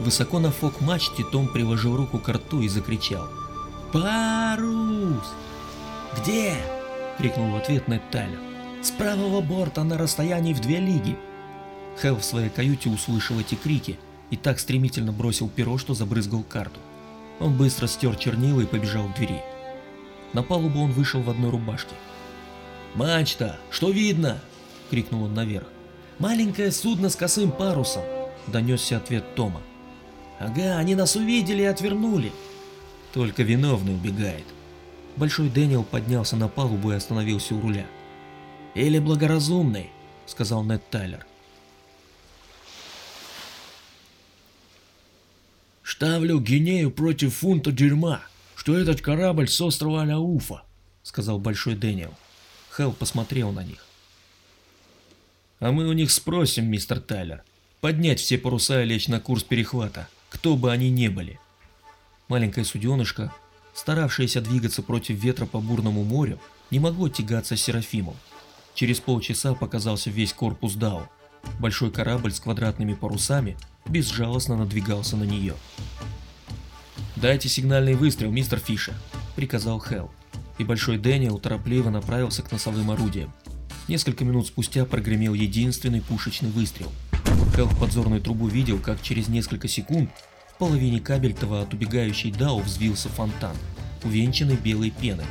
Высоко на фок-мачте Том приложил руку к рту и закричал. «Парус!» «Где?» — крикнул в ответ Нед Тайлер. «С правого борта на расстоянии в две лиги!» Хелл в своей каюте услышал эти крики и так стремительно бросил перо, что забрызгал карту. Он быстро стер чернила и побежал к двери. На палубу он вышел в одной рубашке. «Мачта! Что видно?» — крикнул он наверх. «Маленькое судно с косым парусом!» — донесся ответ Тома. «Ага, они нас увидели и отвернули!» «Только виновный убегает!» Большой Дэниел поднялся на палубу и остановился у руля. «Или благоразумный!» — сказал Нед Тайлер. «Ставлю Гинею против фунта дерьма, что этот корабль с острова Аляуфа», — сказал Большой Дэниел. Хелл посмотрел на них. «А мы у них спросим, мистер Тайлер, поднять все паруса и лечь на курс перехвата, кто бы они ни были». Маленькое суденышко, старавшееся двигаться против ветра по бурному морю, не могло тягаться с Серафимом. Через полчаса показался весь корпус Дау. Большой корабль с квадратными парусами безжалостно надвигался на нее. «Дайте сигнальный выстрел, мистер Фишер», — приказал Хелл, и Большой Дэниел торопливо направился к носовым орудиям. Несколько минут спустя прогремел единственный пушечный выстрел. Хелл в подзорную трубу видел, как через несколько секунд в половине кабельтова от убегающей Дау взвился фонтан, увенчанный белой пеной.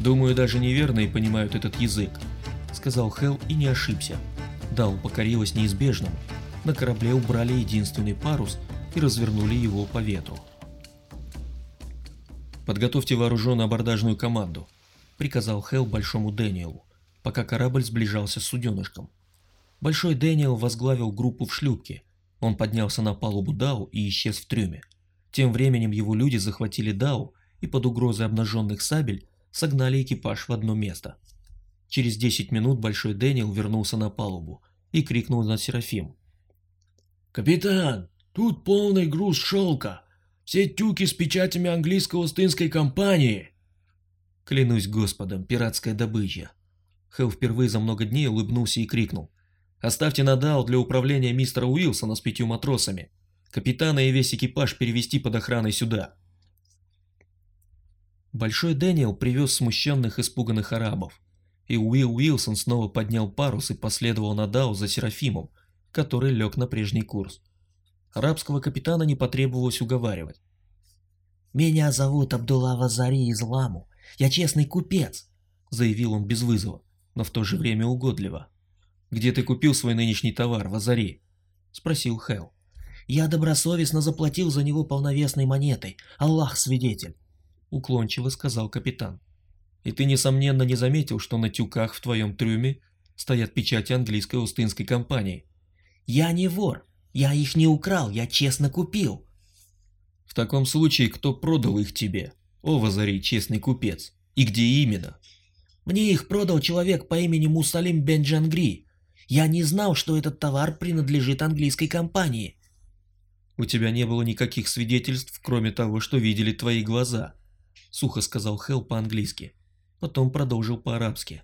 «Думаю, даже неверные понимают этот язык», — сказал Хелл и не ошибся. Дау покорилась неизбежному, на корабле убрали единственный парус и развернули его по ветру. «Подготовьте вооруженную абордажную команду», — приказал Хелл Большому Дэниелу, пока корабль сближался с суденышком. Большой Дэниел возглавил группу в шлюпке. Он поднялся на палубу Дау и исчез в трюме. Тем временем его люди захватили Дау и под угрозой обнаженных сабель согнали экипаж в одно место. Через 10 минут Большой Дэниел вернулся на палубу и крикнул на Серафим. «Капитан, тут полный груз шелка. Все тюки с печатями английско-остинской компании». Клянусь господом, пиратская добыча. Хелл впервые за много дней улыбнулся и крикнул. «Оставьте надал для управления мистера Уилсона с пятью матросами. Капитана и весь экипаж перевести под охраной сюда». Большой Дэниел привез смущенных испуганных арабов, и Уилл Уилсон снова поднял парус и последовал на Дау за Серафимом, который лег на прежний курс. Арабского капитана не потребовалось уговаривать. «Меня зовут Абдулла Вазари Изламу. Я честный купец», — заявил он без вызова, но в то же время угодливо. «Где ты купил свой нынешний товар, Вазари?» — спросил Хэл. «Я добросовестно заплатил за него полновесной монетой. Аллах свидетель», — уклончиво сказал капитан. «И ты, несомненно, не заметил, что на тюках в твоем трюме стоят печати английской Устинской компании?» Я не вор. Я их не украл, я честно купил. В таком случае, кто продал их тебе? О, Вазари, честный купец. И где именно? Мне их продал человек по имени Мусалим Бенджангри. Я не знал, что этот товар принадлежит английской компании. У тебя не было никаких свидетельств, кроме того, что видели твои глаза, сухо сказал Хелл по-английски. Потом продолжил по-арабски.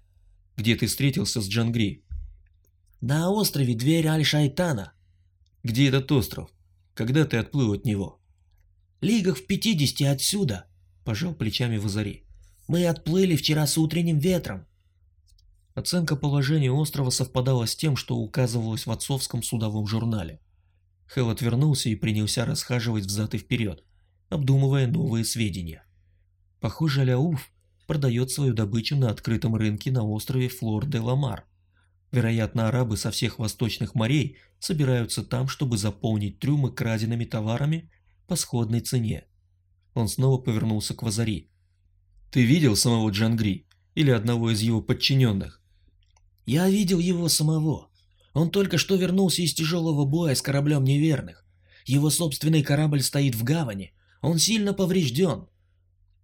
Где ты встретился с Джангри? На острове Дверь Аль-Шайтана. Где этот остров? Когда ты отплыл от него? Лигах в 50 отсюда, пожал плечами Вазари. Мы отплыли вчера с утренним ветром. Оценка положения острова совпадала с тем, что указывалось в отцовском судовом журнале. Хелл отвернулся и принялся расхаживать взад и вперед, обдумывая новые сведения. Похоже, Ляуф продает свою добычу на открытом рынке на острове Флор-де-Ламар. Вероятно, арабы со всех восточных морей собираются там, чтобы заполнить трюмы краденными товарами по сходной цене. Он снова повернулся к Вазари. «Ты видел самого Джангри или одного из его подчиненных?» «Я видел его самого. Он только что вернулся из тяжелого боя с кораблем неверных. Его собственный корабль стоит в гавани. Он сильно поврежден».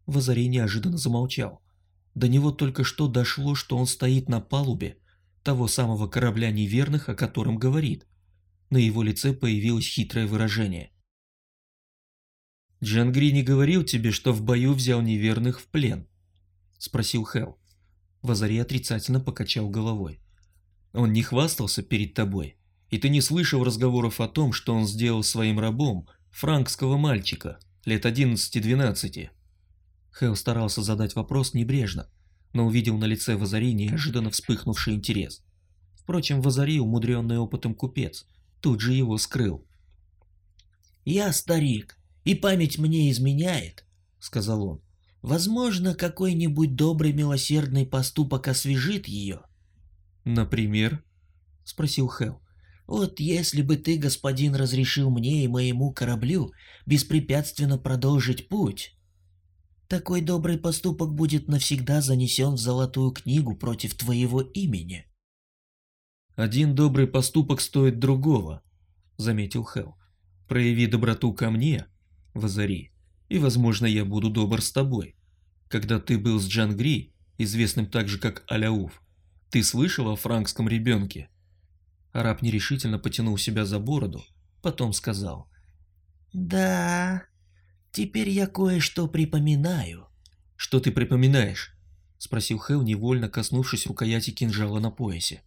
Вазари неожиданно замолчал. До него только что дошло, что он стоит на палубе того самого корабля неверных, о котором говорит. На его лице появилось хитрое выражение. «Джангри не говорил тебе, что в бою взял неверных в плен?» – спросил Хелл. Вазари отрицательно покачал головой. «Он не хвастался перед тобой?» И ты не слышал разговоров о том, что он сделал своим рабом франкского мальчика, лет 11-12? Хелл старался задать вопрос небрежно, но увидел на лице Вазари неожиданно вспыхнувший интерес. Впрочем, Вазари, умудренный опытом купец, тут же его скрыл. «Я старик, и память мне изменяет», — сказал он. «Возможно, какой-нибудь добрый милосердный поступок освежит ее». «Например?» — спросил Хелл. «Вот если бы ты, господин, разрешил мне и моему кораблю беспрепятственно продолжить путь, такой добрый поступок будет навсегда занесен в золотую книгу против твоего имени». «Один добрый поступок стоит другого», — заметил Хелл. «Прояви доброту ко мне, Вазари, и, возможно, я буду добр с тобой. Когда ты был с Джангри, известным также как Аляуф, ты слышал о франкском ребенке?» Араб нерешительно потянул себя за бороду, потом сказал. «Да, теперь я кое-что припоминаю». «Что ты припоминаешь?» — спросил Хэл, невольно коснувшись рукояти кинжала на поясе.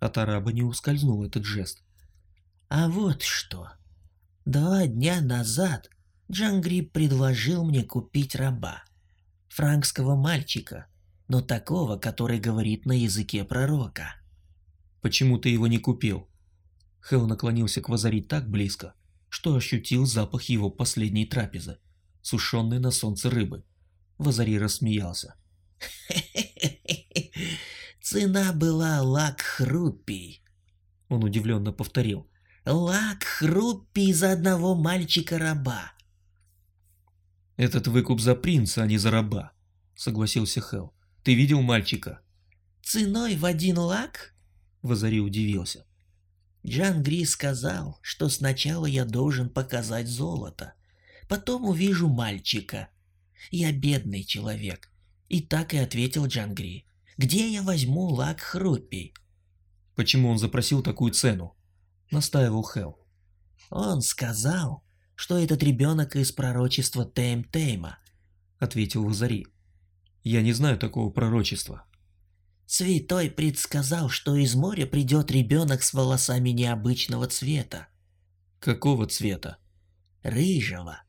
От араба не ускользнул этот жест. «А вот что. Два дня назад Джангри предложил мне купить раба, франкского мальчика, но такого, который говорит на языке пророка». «Почему ты его не купил?» Хэл наклонился к Вазари так близко, что ощутил запах его последней трапезы, сушеной на солнце рыбы. Вазари рассмеялся. Цена была лак. Он удивленно повторил. Лак за одного мальчика-раба. Этот выкуп за принца, а не за раба, согласился Хел. Ты видел мальчика? Ценой в один лак? Вазари удивился. Джан Гри сказал, что сначала я должен показать золото, потом увижу мальчика. Я бедный человек. И так и ответил Джан Гри. Где я возьму лак Хруппи? Почему он запросил такую цену? Настаивал Хел. Он сказал, что этот ребенок из пророчества Тейм-Тейма, ответил Вазари. Я не знаю такого пророчества. Святой предсказал, что из моря придет ребенок с волосами необычного цвета. Какого цвета? Рыжего,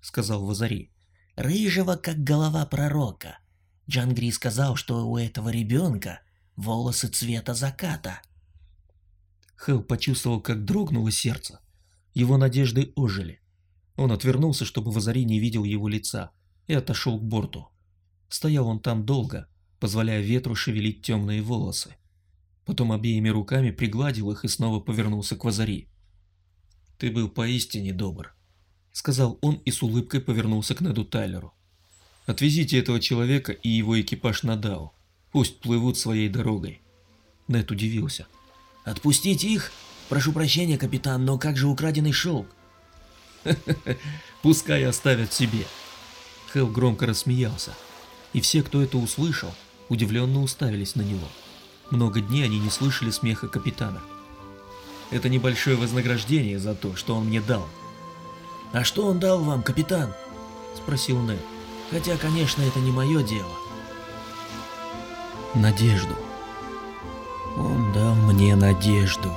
сказал Вазари. Рыжего, как голова пророка. Джангри сказал, что у этого ребенка волосы цвета заката. Хэл почувствовал, как дрогнуло сердце. Его надежды ожили. Он отвернулся, чтобы Вазари не видел его лица, и отошел к борту. Стоял он там долго, позволяя ветру шевелить темные волосы. Потом обеими руками пригладил их и снова повернулся к Вазари. «Ты был поистине добр», — сказал он и с улыбкой повернулся к Неду Тайлеру. Отвезите этого человека и его экипаж на Дау. Пусть плывут своей дорогой. Нет удивился. Отпустить их? Прошу прощения, капитан, но как же украденный шелк? Пускай оставят себе. Хелл громко рассмеялся. И все, кто это услышал, удивленно уставились на него. Много дней они не слышали смеха капитана. Это небольшое вознаграждение за то, что он мне дал. «А что он дал вам, капитан?» – спросил Нед. Хотя, конечно, это не мое дело. Надежду. Он дал мне надежду.